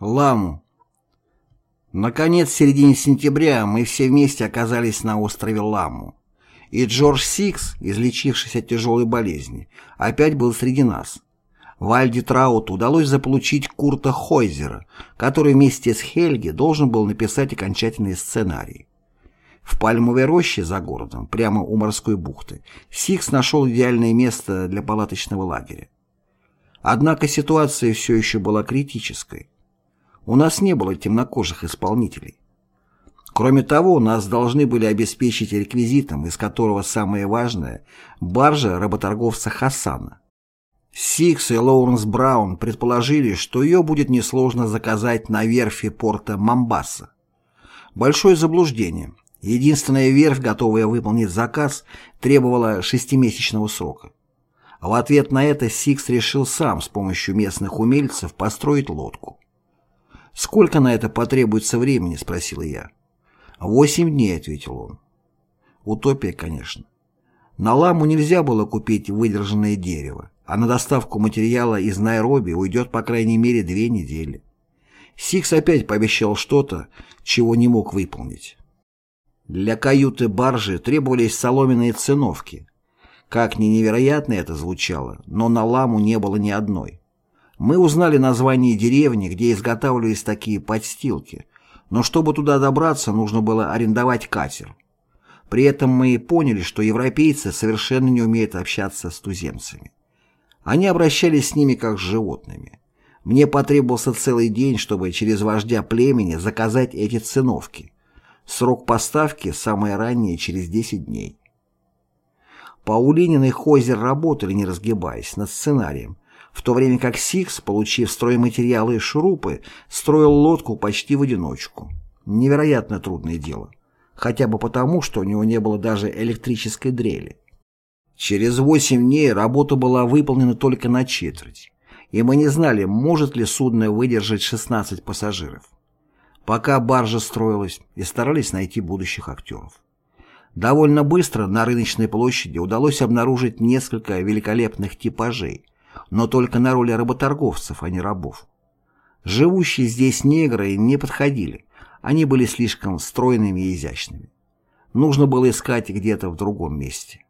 Ламу. Наконец, в середине сентября мы все вместе оказались на острове Ламу. И Джордж Сикс, излечившись от тяжелой болезни, опять был среди нас. Вальди Трауту удалось заполучить Курта Хойзера, который вместе с Хельги должен был написать окончательный сценарий. В Пальмовой роще за городом, прямо у морской бухты, Сикс нашел идеальное место для палаточного лагеря. Однако ситуация все еще была критической. У нас не было темнокожих исполнителей. Кроме того, нас должны были обеспечить реквизитом, из которого самое важное – баржа работорговца Хасана. Сикс и Лоуренс Браун предположили, что ее будет несложно заказать на верфи порта Мамбаса. Большое заблуждение. Единственная верфь, готовая выполнить заказ, требовала шестимесячного срока. В ответ на это Сикс решил сам с помощью местных умельцев построить лодку. «Сколько на это потребуется времени?» – спросила я. «Восемь дней», – ответил он. Утопия, конечно. На Ламу нельзя было купить выдержанное дерево, а на доставку материала из Найроби уйдет по крайней мере две недели. Сикс опять пообещал что-то, чего не мог выполнить. Для каюты баржи требовались соломенные циновки. Как ни невероятно это звучало, но на ламу не было ни одной. Мы узнали название деревни, где изготавливались такие подстилки, но чтобы туда добраться, нужно было арендовать катер. При этом мы поняли, что европейцы совершенно не умеют общаться с туземцами. Они обращались с ними как с животными. Мне потребовался целый день, чтобы через вождя племени заказать эти циновки. Срок поставки самое раннее через 10 дней. Паулинин и Хозер работали, не разгибаясь, над сценарием, в то время как Сикс, получив стройматериалы и шурупы, строил лодку почти в одиночку. Невероятно трудное дело. Хотя бы потому, что у него не было даже электрической дрели. Через восемь дней работа была выполнена только на четверть, и мы не знали, может ли судно выдержать 16 пассажиров. Пока баржа строилась, и старались найти будущих актеров. Довольно быстро на рыночной площади удалось обнаружить несколько великолепных типажей – но только на роли работорговцев, а не рабов. Живущие здесь негры не подходили, они были слишком стройными и изящными. Нужно было искать где-то в другом месте.